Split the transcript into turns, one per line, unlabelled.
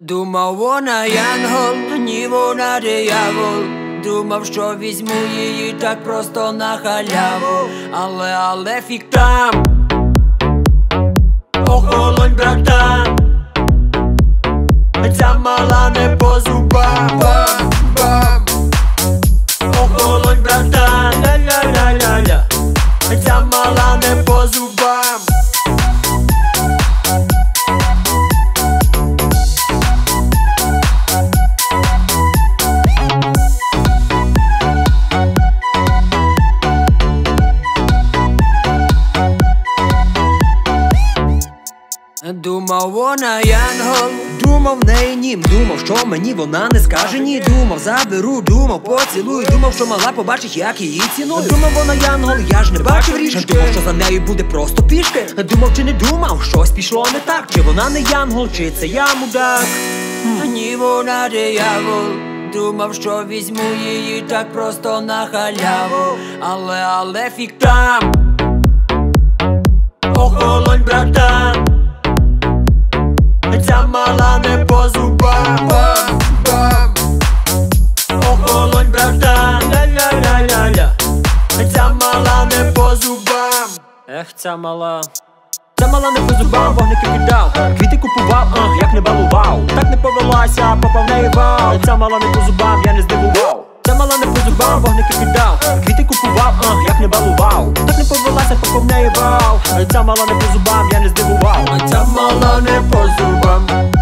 Думав вона янгол, ні вона диявол Думав, що візьму її так просто на халяву. Але, але фік там Думав вона янгол.
Думав неї нім, думав, що мені вона не скаже ні. Думав, заберу, думав, поцілую. Думав, що мала побачить, як її ціную Думав вона янгол, я ж не бачив ріжки. Думав, що за нею буде просто пішки. Думав чи не думав, щось пішло не так. Чи вона не янгол, чи це я мудак?
Ні вона диявол. Думав, що візьму її так просто на халяву. Але, але фік там
Ех, ця мала. Ця мала не по зубам, вогники кидав Квіти купував, а як не балував. Так не повелася, попав в неї вал Ця мала не по зубам, я не здивував. Ця мала не по зубам, вогники кидав Квіти купував, а як не балував. Так не повелася, попав в неї вал Ця мала не по зубам, я не здивував.
Ця мала не по зубам